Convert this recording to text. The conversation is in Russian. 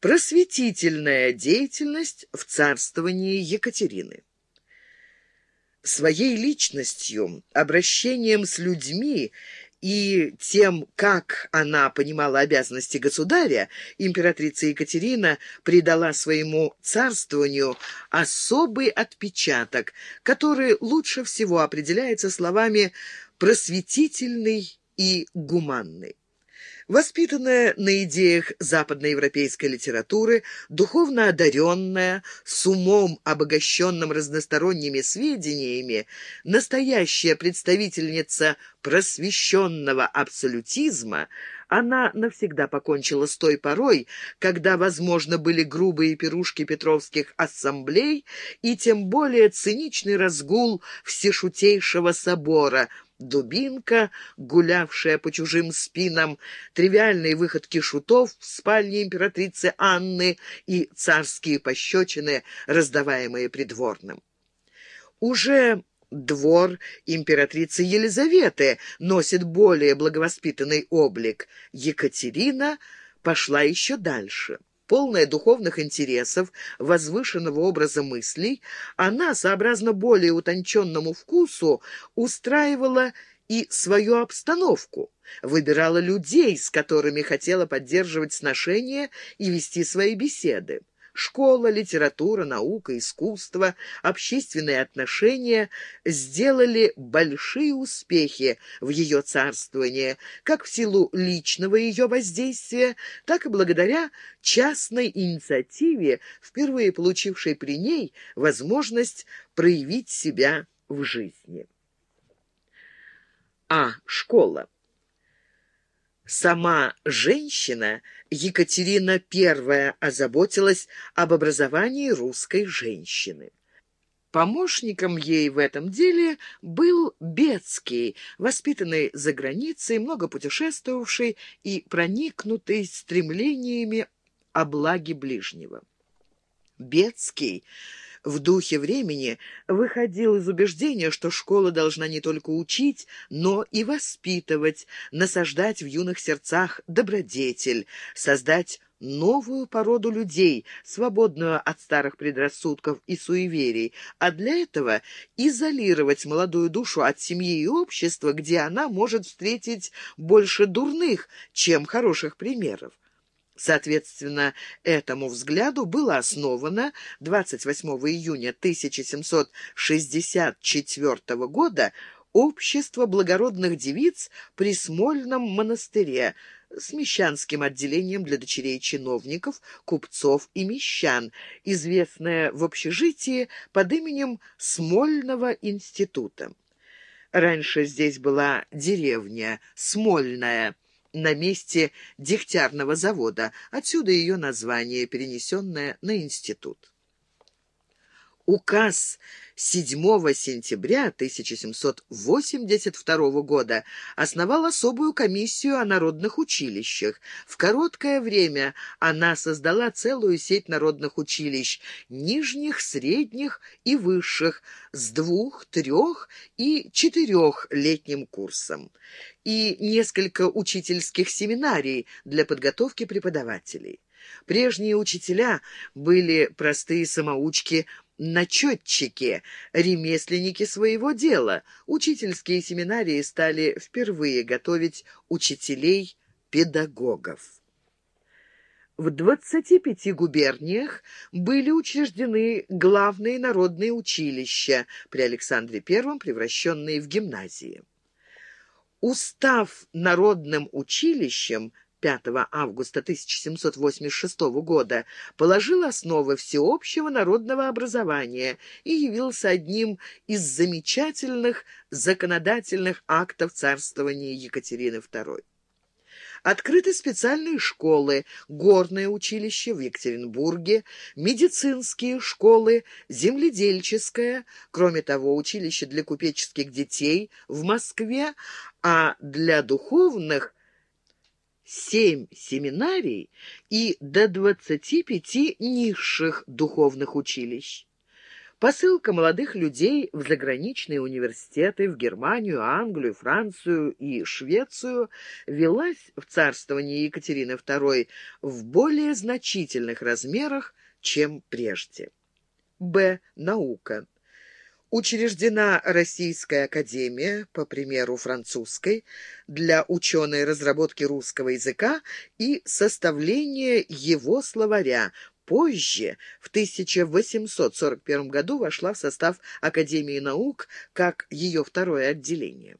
Просветительная деятельность в царствовании Екатерины. Своей личностью, обращением с людьми и тем, как она понимала обязанности государя, императрица Екатерина придала своему царствованию особый отпечаток, который лучше всего определяется словами «просветительный» и «гуманный». Воспитанная на идеях западноевропейской литературы, духовно одаренная, с умом, обогащенным разносторонними сведениями, настоящая представительница просвещенного абсолютизма, она навсегда покончила с той порой, когда, возможно, были грубые пирушки петровских ассамблей и тем более циничный разгул всешутейшего собора – дубинка, гулявшая по чужим спинам, тривиальные выходки шутов в спальне императрицы Анны и царские пощечины, раздаваемые придворным. Уже двор императрицы Елизаветы носит более благовоспитанный облик. Екатерина пошла еще дальше полная духовных интересов, возвышенного образа мыслей, она, сообразно более утонченному вкусу, устраивала и свою обстановку, выбирала людей, с которыми хотела поддерживать сношения и вести свои беседы. Школа, литература, наука, искусство, общественные отношения сделали большие успехи в ее царствовании, как в силу личного ее воздействия, так и благодаря частной инициативе, впервые получившей при ней возможность проявить себя в жизни. А. Школа. Сама женщина Екатерина I озаботилась об образовании русской женщины. Помощником ей в этом деле был Бецкий, воспитанный за границей, много путешествовавший и проникнутый стремлениями о благе ближнего. Бецкий в духе времени выходил из убеждения, что школа должна не только учить, но и воспитывать, насаждать в юных сердцах добродетель, создать новую породу людей, свободную от старых предрассудков и суеверий, а для этого изолировать молодую душу от семьи и общества, где она может встретить больше дурных, чем хороших примеров. Соответственно, этому взгляду было основано 28 июня 1764 года Общество благородных девиц при Смольном монастыре с мещанским отделением для дочерей чиновников, купцов и мещан, известное в общежитии под именем Смольного института. Раньше здесь была деревня Смольная, на месте дегтярного завода. Отсюда ее название, перенесенное на институт. Указ 7 сентября 1782 года основал особую комиссию о народных училищах. В короткое время она создала целую сеть народных училищ, нижних, средних и высших, с двух, трех и четырехлетним курсом, и несколько учительских семинарий для подготовки преподавателей. Прежние учителя были простые самоучки начетчики, ремесленники своего дела. Учительские семинарии стали впервые готовить учителей-педагогов. В 25 губерниях были учреждены главные народные училища, при Александре I превращенные в гимназии. Устав народным училищем 5 августа 1786 года положил основы всеобщего народного образования и явился одним из замечательных законодательных актов царствования Екатерины II. Открыты специальные школы, горное училище в Екатеринбурге, медицинские школы, земледельческое, кроме того, училище для купеческих детей в Москве, а для духовных семь семинарий и до двадцати пяти низших духовных училищ. Посылка молодых людей в заграничные университеты, в Германию, Англию, Францию и Швецию велась в царствовании Екатерины II в более значительных размерах, чем прежде. Б. Наука. Учреждена Российская академия, по примеру французской, для ученой разработки русского языка и составления его словаря. Позже, в 1841 году, вошла в состав Академии наук как ее второе отделение.